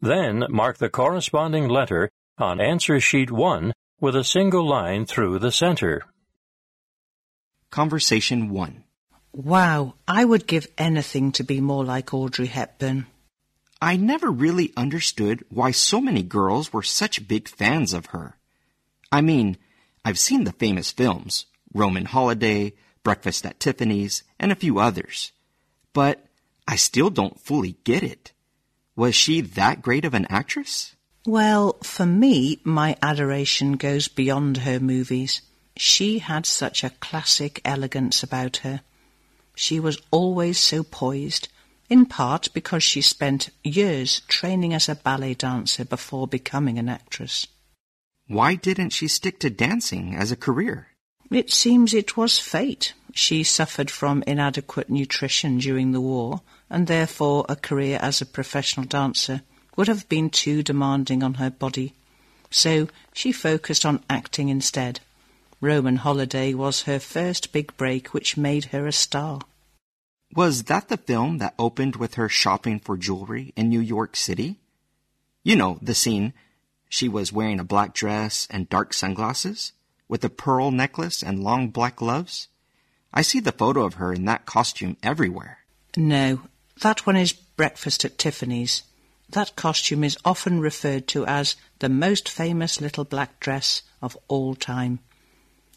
Then mark the corresponding letter on answer sheet 1 with a single line through the center. Conversation 1. Wow, I would give anything to be more like Audrey Hepburn. I never really understood why so many girls were such big fans of her. I mean, I've seen the famous films, Roman Holiday, Breakfast at Tiffany's, and a few others. But I still don't fully get it. Was she that great of an actress? Well, for me, my adoration goes beyond her movies. She had such a classic elegance about her. She was always so poised, in part because she spent years training as a ballet dancer before becoming an actress. Why didn't she stick to dancing as a career? It seems it was fate. She suffered from inadequate nutrition during the war, and therefore a career as a professional dancer would have been too demanding on her body. So she focused on acting instead. Roman Holiday was her first big break, which made her a star. Was that the film that opened with her shopping for jewelry in New York City? You know, the scene. She was wearing a black dress and dark sunglasses, with a pearl necklace and long black gloves. I see the photo of her in that costume everywhere. No, that one is Breakfast at Tiffany's. That costume is often referred to as the most famous little black dress of all time.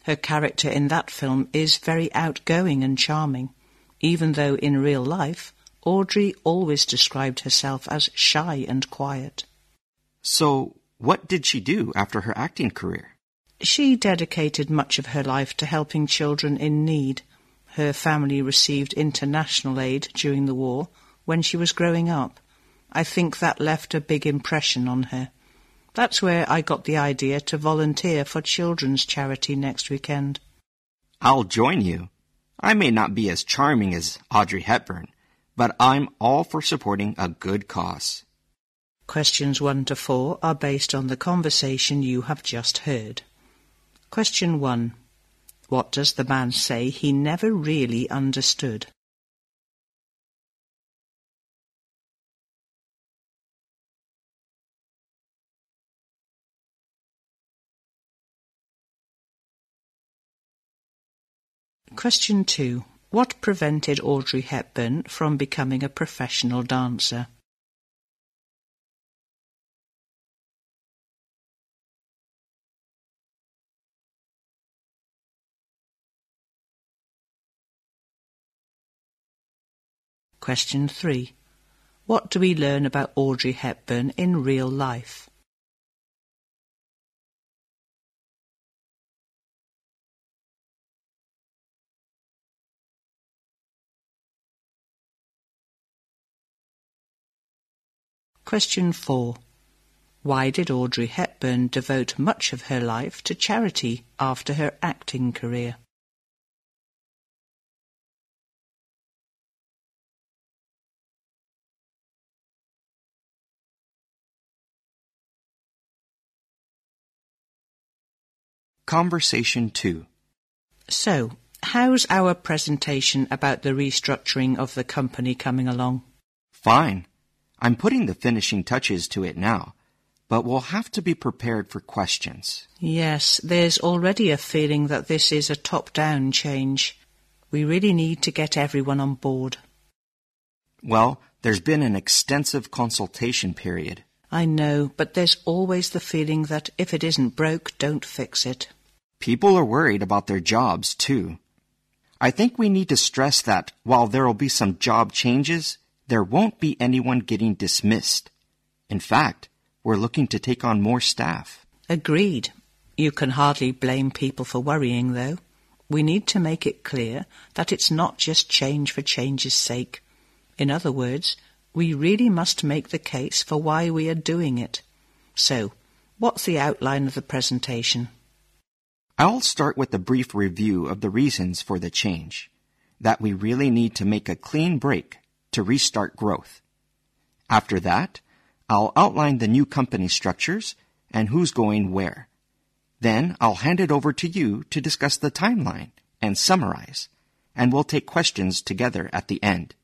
Her character in that film is very outgoing and charming, even though in real life Audrey always described herself as shy and quiet. So, what did she do after her acting career? She dedicated much of her life to helping children in need. Her family received international aid during the war when she was growing up. I think that left a big impression on her. That's where I got the idea to volunteer for children's charity next weekend. I'll join you. I may not be as charming as Audrey Hepburn, but I'm all for supporting a good cause. Questions 1 to 4 are based on the conversation you have just heard. Question 1. What does the man say he never really understood? Question 2. What prevented Audrey Hepburn from becoming a professional dancer? Question 3. What do we learn about Audrey Hepburn in real life? Question 4. Why did Audrey Hepburn devote much of her life to charity after her acting career? Conversation 2. So, how's our presentation about the restructuring of the company coming along? Fine. I'm putting the finishing touches to it now, but we'll have to be prepared for questions. Yes, there's already a feeling that this is a top-down change. We really need to get everyone on board. Well, there's been an extensive consultation period. I know, but there's always the feeling that if it isn't broke, don't fix it. People are worried about their jobs, too. I think we need to stress that while there will be some job changes, there won't be anyone getting dismissed. In fact, we're looking to take on more staff. Agreed. You can hardly blame people for worrying, though. We need to make it clear that it's not just change for change's sake. In other words, we really must make the case for why we are doing it. So, what's the outline of the presentation? I'll start with a brief review of the reasons for the change. That we really need to make a clean break to restart growth. After that, I'll outline the new company structures and who's going where. Then I'll hand it over to you to discuss the timeline and summarize, and we'll take questions together at the end.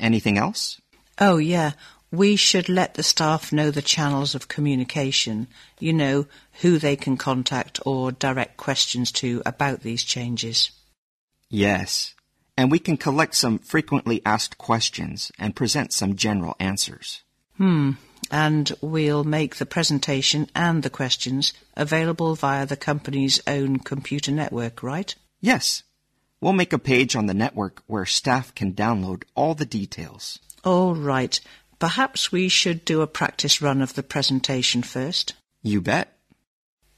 Anything else? Oh, yeah. We should let the staff know the channels of communication, you know, who they can contact or direct questions to about these changes. Yes, and we can collect some frequently asked questions and present some general answers. Hmm, and we'll make the presentation and the questions available via the company's own computer network, right? Yes. We'll make a page on the network where staff can download all the details. All right. Perhaps we should do a practice run of the presentation first. You bet.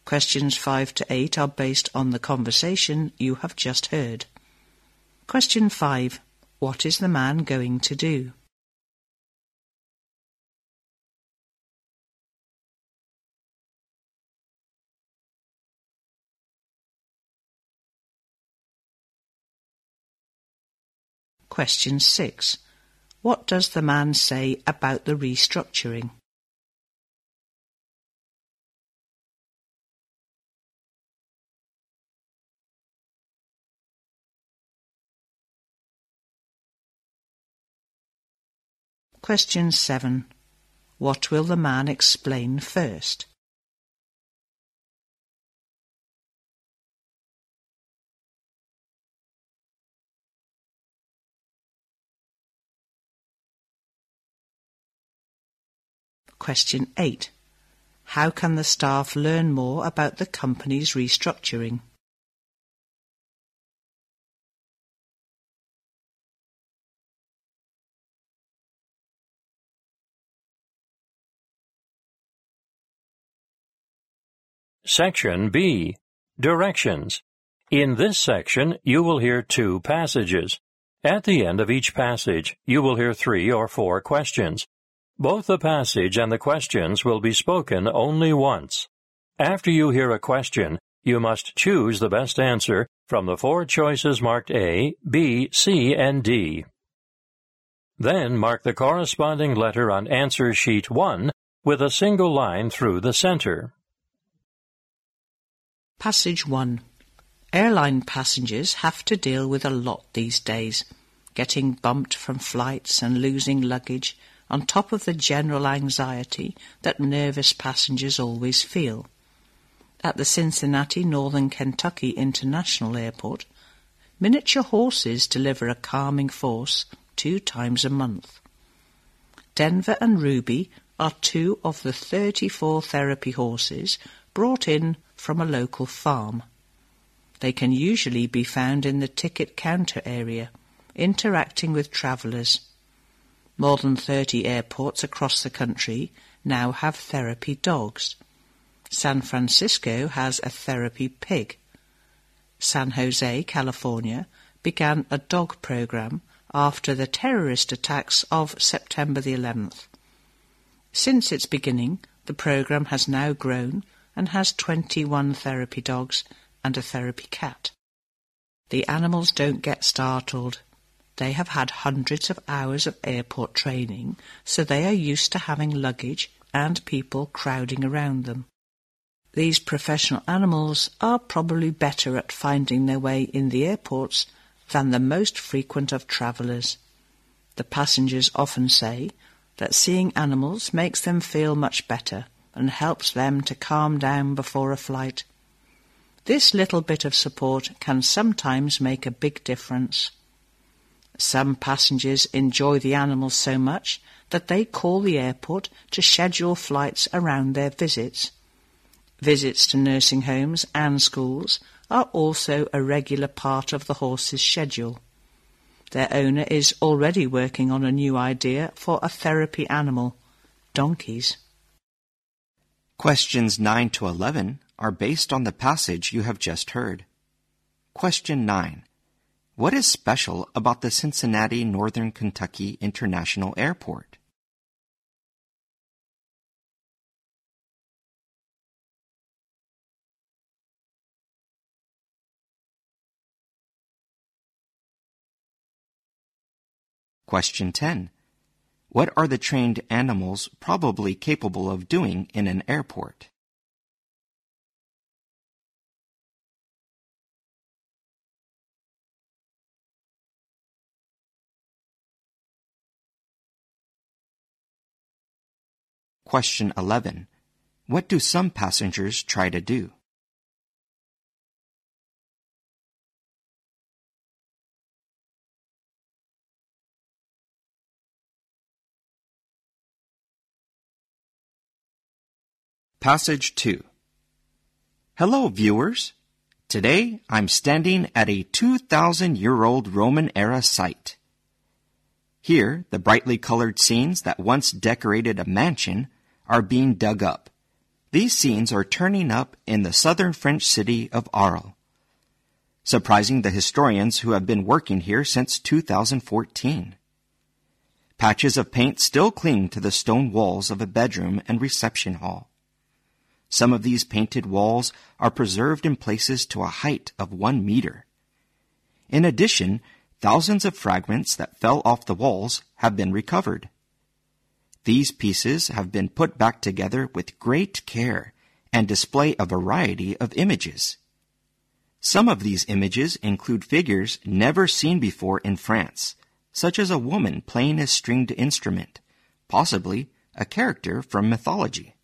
Questions 5 to 8 are based on the conversation you have just heard. Question 5. What is the man going to do? Question 6. What does the man say about the restructuring? Question 7. What will the man explain first? Question 8. How can the staff learn more about the company's restructuring? Section B. Directions. In this section, you will hear two passages. At the end of each passage, you will hear three or four questions. Both the passage and the questions will be spoken only once. After you hear a question, you must choose the best answer from the four choices marked A, B, C, and D. Then mark the corresponding letter on answer sheet 1 with a single line through the center. Passage 1. Airline passengers have to deal with a lot these days, getting bumped from flights and losing luggage on top of the general anxiety that nervous passengers always feel. At the Cincinnati Northern Kentucky International Airport, miniature horses deliver a calming force two times a month. Denver and Ruby are two of the 34 therapy horses brought in from a local farm. They can usually be found in the ticket counter area, interacting with travellers more than 30 airports across the country now have therapy dogs. San Francisco has a therapy pig. San Jose, California, began a dog program after the terrorist attacks of September the 11th. Since its beginning, the program has now grown and has 21 therapy dogs and a therapy cat. The animals don't get startled. They have had hundreds of hours of airport training, so they are used to having luggage and people crowding around them. These professional animals are probably better at finding their way in the airports than the most frequent of travellers. The passengers often say that seeing animals makes them feel much better and helps them to calm down before a flight. This little bit of support can sometimes make a big difference. Some passengers enjoy the animals so much that they call the airport to schedule flights around their visits. Visits to nursing homes and schools are also a regular part of the horse's schedule. Their owner is already working on a new idea for a therapy animal donkeys. Questions 9 to 11 are based on the passage you have just heard. Question 9. What is special about the Cincinnati Northern Kentucky International Airport? Question 10. What are the trained animals probably capable of doing in an airport? Question 11. What do some passengers try to do? Passage 2 Hello, viewers. Today I'm standing at a 2,000 year old Roman era site. Here, the brightly colored scenes that once decorated a mansion are being dug up. These scenes are turning up in the southern French city of Arles, surprising the historians who have been working here since 2014. Patches of paint still cling to the stone walls of a bedroom and reception hall. Some of these painted walls are preserved in places to a height of one meter. In addition, thousands of fragments that fell off the walls have been recovered. These pieces have been put back together with great care and display a variety of images. Some of these images include figures never seen before in France, such as a woman playing a stringed instrument, possibly a character from mythology.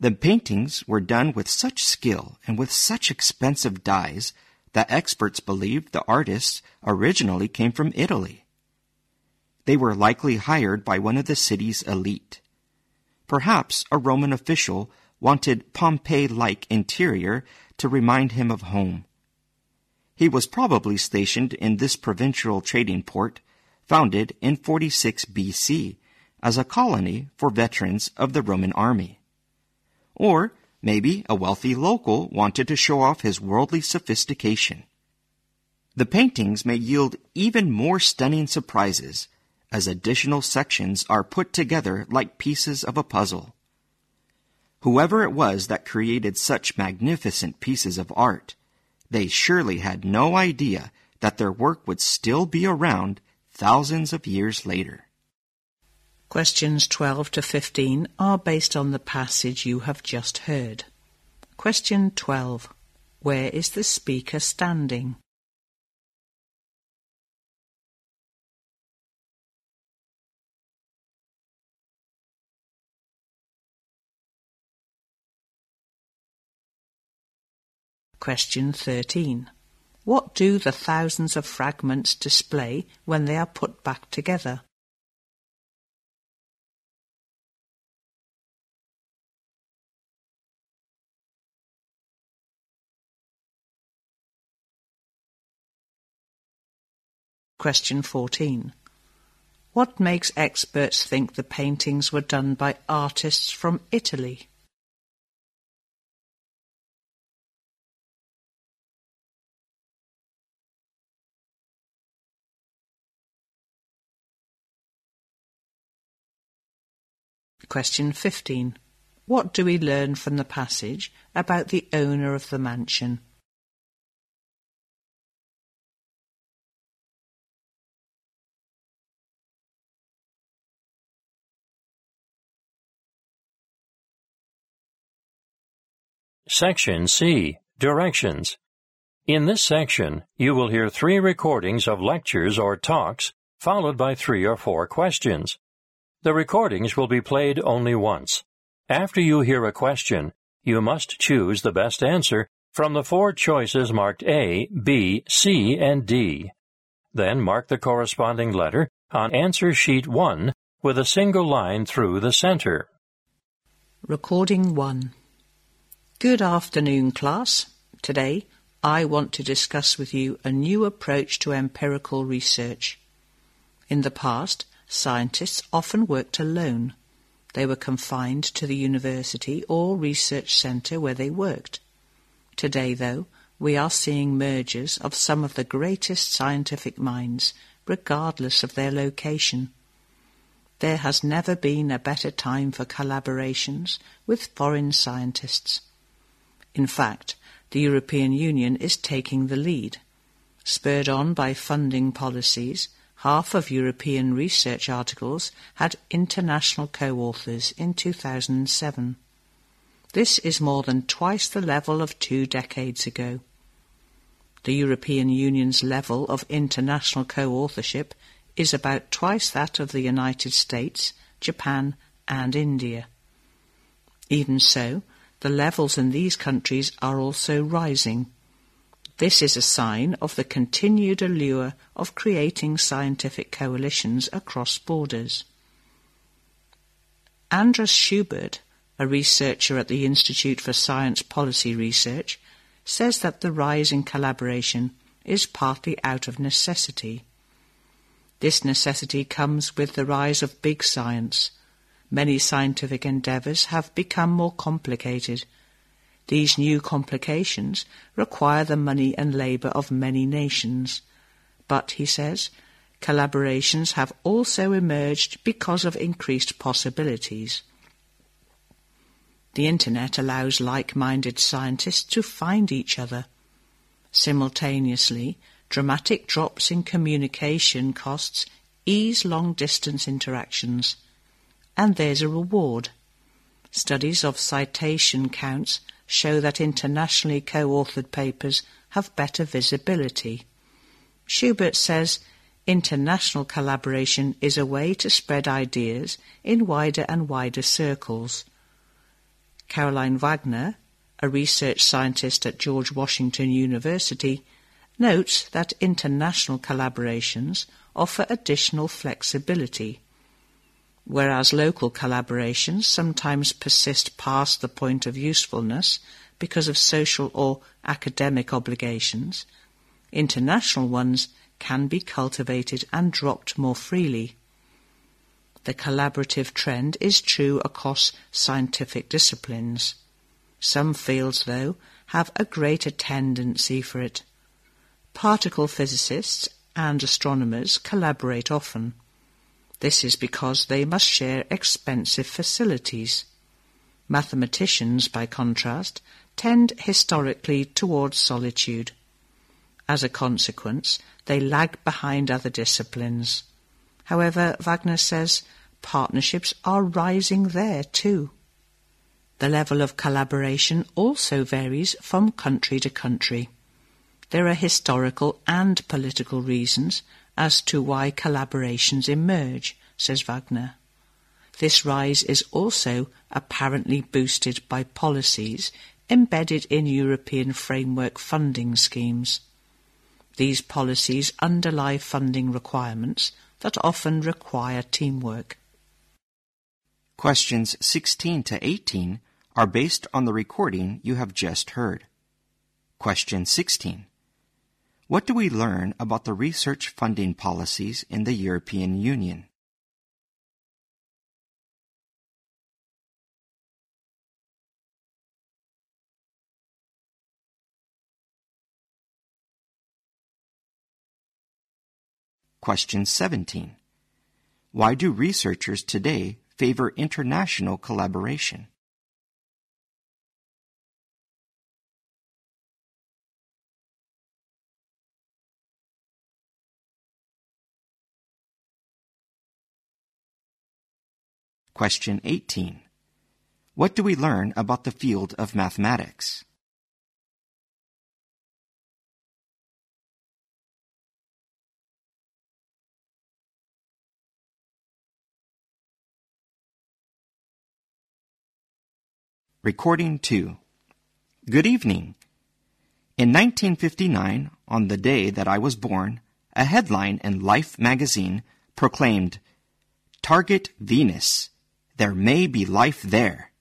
The paintings were done with such skill and with such expensive dyes that experts believe the artists originally came from Italy. They were likely hired by one of the city's elite. Perhaps a Roman official wanted Pompeii-like interior to remind him of home. He was probably stationed in this provincial trading port, founded in 46 BC as a colony for veterans of the Roman army. Or maybe a wealthy local wanted to show off his worldly sophistication. The paintings may yield even more stunning surprises as additional sections are put together like pieces of a puzzle. Whoever it was that created such magnificent pieces of art, they surely had no idea that their work would still be around thousands of years later. Questions 12 to 15 are based on the passage you have just heard. Question 12. Where is the speaker standing? Question 13. What do the thousands of fragments display when they are put back together? Question 14. What makes experts think the paintings were done by artists from Italy? Question 15. What do we learn from the passage about the owner of the mansion? Section C. Directions. In this section, you will hear three recordings of lectures or talks, followed by three or four questions. The recordings will be played only once. After you hear a question, you must choose the best answer from the four choices marked A, B, C, and D. Then mark the corresponding letter on answer sheet 1 with a single line through the center. Recording 1 Good afternoon, class. Today, I want to discuss with you a new approach to empirical research. In the past, scientists often worked alone. They were confined to the university or research centre where they worked. Today, though, we are seeing mergers of some of the greatest scientific minds, regardless of their location. There has never been a better time for collaborations with foreign scientists. In fact, the European Union is taking the lead. Spurred on by funding policies, half of European research articles had international co-authors in 2007. This is more than twice the level of two decades ago. The European Union's level of international co-authorship is about twice that of the United States, Japan, and India. Even so, the levels in these countries are also rising. This is a sign of the continued allure of creating scientific coalitions across borders. Andras Schubert, a researcher at the Institute for Science Policy Research, says that the rise in collaboration is partly out of necessity. This necessity comes with the rise of big science. Many scientific endeavours have become more complicated. These new complications require the money and labour of many nations. But, he says, collaborations have also emerged because of increased possibilities. The Internet allows like-minded scientists to find each other. Simultaneously, dramatic drops in communication costs ease long-distance interactions. And there's a reward. Studies of citation counts show that internationally co-authored papers have better visibility. Schubert says international collaboration is a way to spread ideas in wider and wider circles. Caroline Wagner, a research scientist at George Washington University, notes that international collaborations offer additional flexibility, whereas local collaborations sometimes persist past the point of usefulness because of social or academic obligations, international ones can be cultivated and dropped more freely. The collaborative trend is true across scientific disciplines. Some fields, though, have a greater tendency for it. Particle physicists and astronomers collaborate often. This is because they must share expensive facilities. Mathematicians, by contrast, tend historically towards solitude. As a consequence, they lag behind other disciplines. However, Wagner says partnerships are rising there too. The level of collaboration also varies from country to country. There are historical and political reasons as to why collaborations emerge, says Wagner. This rise is also apparently boosted by policies embedded in European framework funding schemes. These policies underlie funding requirements that often require teamwork. Questions 16 to 18 are based on the recording you have just heard. Question 16. What do we learn about the research funding policies in the European Union? Question 17. Why do researchers today favor international collaboration? Question 18. What do we learn about the field of mathematics? Recording 2. Good evening. In 1959, on the day that I was born, a headline in Life magazine proclaimed, Target Venus there may be life there.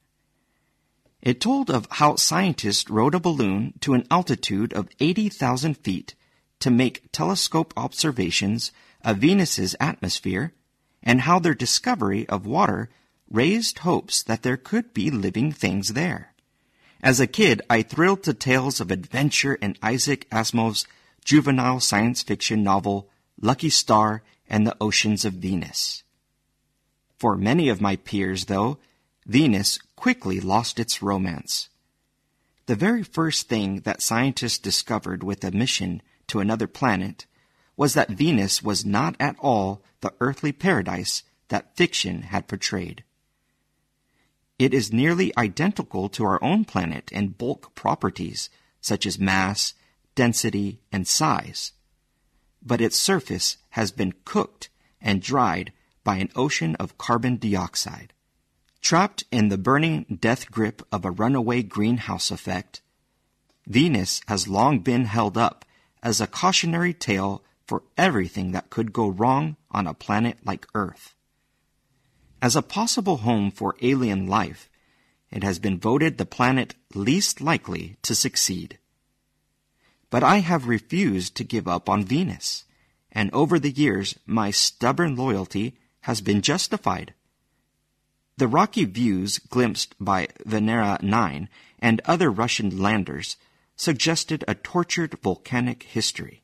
It told of how scientists rode a balloon to an altitude of 80,000 feet to make telescope observations of Venus's atmosphere and how their discovery of water raised hopes that there could be living things there. As a kid, I thrilled to tales of adventure in Isaac Asimov's juvenile science fiction novel Lucky Starr and the Oceans of Venus. For many of my peers, though, Venus quickly lost its romance. The very first thing that scientists discovered with a mission to another planet was that Venus was not at all the earthly paradise that fiction had portrayed. It is nearly identical to our own planet in bulk properties such as mass, density, and size. But its surface has been cooked and dried by an ocean of carbon dioxide. Trapped in the burning death grip of a runaway greenhouse effect, Venus has long been held up as a cautionary tale for everything that could go wrong on a planet like Earth. As a possible home for alien life, it has been voted the planet least likely to succeed. But I have refused to give up on Venus, and over the years my stubborn loyalty has been justified. The rocky views glimpsed by Venera 9 and other Russian landers suggested a tortured volcanic history.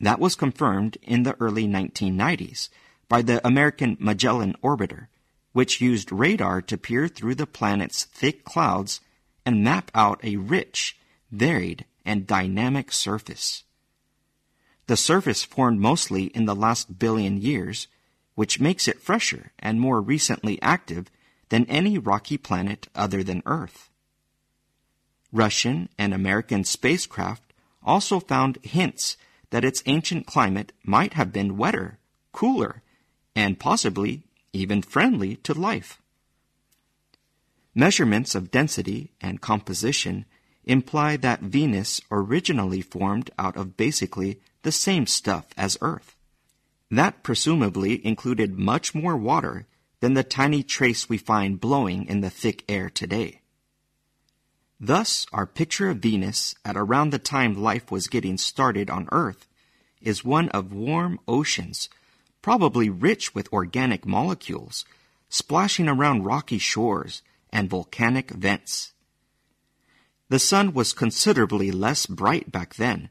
That was confirmed in the early 1990s by the American Magellan orbiter, which used radar to peer through the planet's thick clouds and map out a rich, varied, and dynamic surface. The surface formed mostly in the last billion years, which makes it fresher and more recently active than any rocky planet other than Earth. Russian and American spacecraft also found hints that its ancient climate might have been wetter, cooler, and possibly even friendly to life. Measurements of density and composition imply that Venus originally formed out of basically the same stuff as Earth. That presumably included much more water than the tiny trace we find blowing in the thick air today. Thus, our picture of Venus at around the time life was getting started on Earth is one of warm oceans probably rich with organic molecules, splashing around rocky shores and volcanic vents. The sun was considerably less bright back then,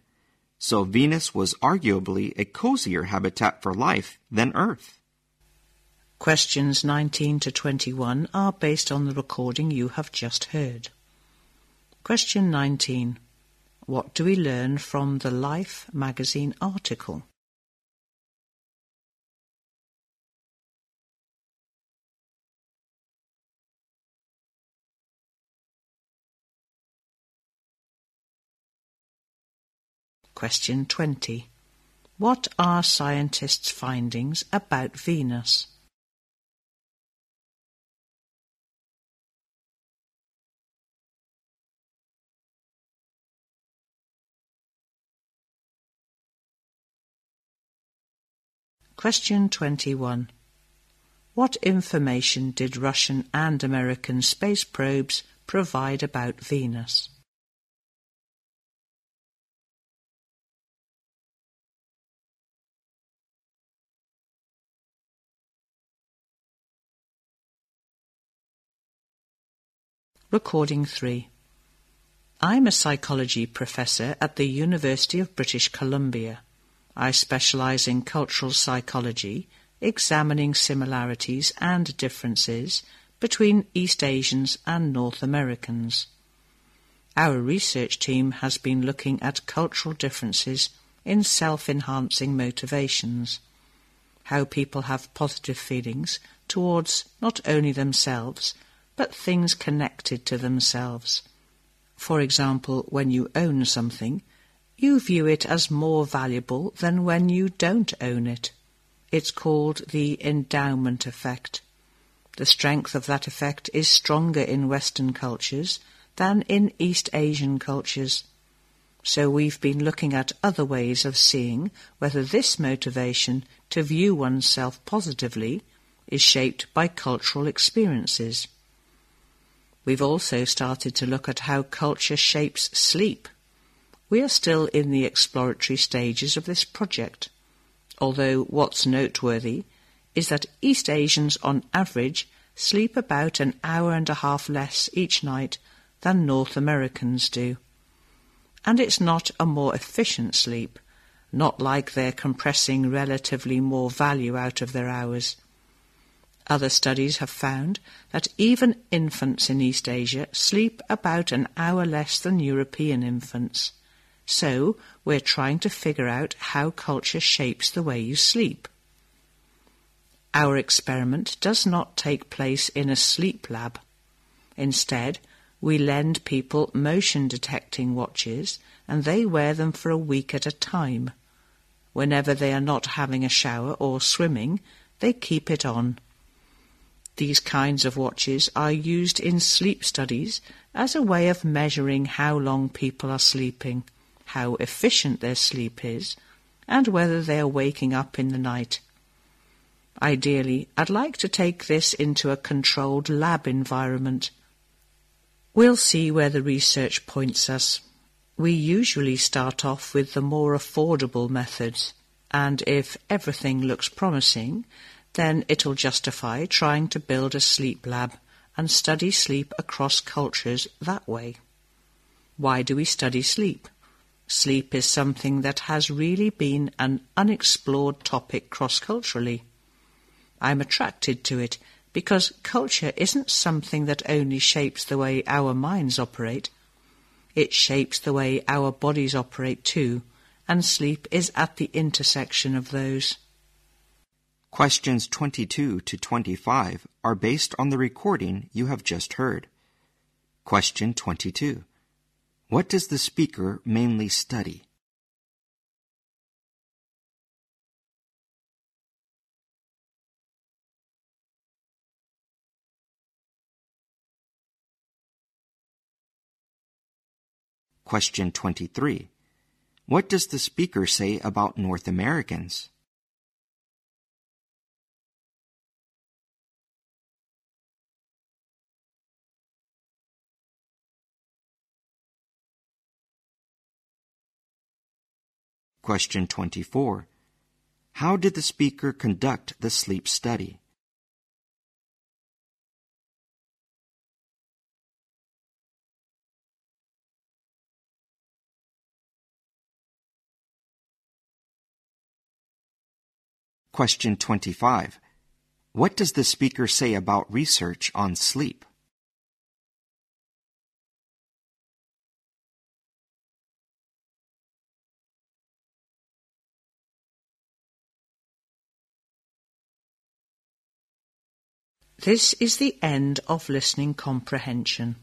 so Venus was arguably a cozier habitat for life than Earth. Questions 19 to 21 are based on the recording you have just heard. Question 19. What do we learn from the Life magazine article? Question 20. What are scientists' findings about Venus? Question 21. What information did Russian and American space probes provide about Venus? Recording 3. I'm a psychology professor at the University of British Columbia. I specialize in cultural psychology, examining similarities and differences between East Asians and North Americans. Our research team has been looking at cultural differences in self-enhancing motivations, how people have positive feelings towards not only themselves, but things connected to themselves. For example, when you own something, you view it as more valuable than when you don't own it. It's called the endowment effect. The strength of that effect is stronger in Western cultures than in East Asian cultures. So we've been looking at other ways of seeing whether this motivation to view oneself positively is shaped by cultural experiences. We've also started to look at how culture shapes sleep. We are still in the exploratory stages of this project, although what's noteworthy is that East Asians on average sleep about an hour and a half less each night than North Americans do. And it's not a more efficient sleep, not like they're compressing relatively more value out of their hours. Other studies have found that even infants in East Asia sleep about an hour less than European infants. So we're trying to figure out how culture shapes the way you sleep. Our experiment does not take place in a sleep lab. Instead, we lend people motion detecting watches and they wear them for a week at a time. Whenever they are not having a shower or swimming, they keep it on. These kinds of watches are used in sleep studies as a way of measuring how long people are sleeping, how efficient their sleep is, and whether they are waking up in the night. Ideally, I'd like to take this into a controlled lab environment. We'll see where the research points us. We usually start off with the more affordable methods, and if everything looks promising, then it'll justify trying to build a sleep lab and study sleep across cultures that way. Why do we study sleep? Sleep is something that has really been an unexplored topic cross-culturally. I'm attracted to it because culture isn't something that only shapes the way our minds operate. It shapes the way our bodies operate too, and sleep is at the intersection of those. Questions 22 to 25 are based on the recording you have just heard. Question 22. What does the speaker mainly study? Question 23. What does the speaker say about North Americans? Question 24. How did the speaker conduct the sleep study? Question 25. What does the speaker say about research on sleep? This is the end of listening comprehension.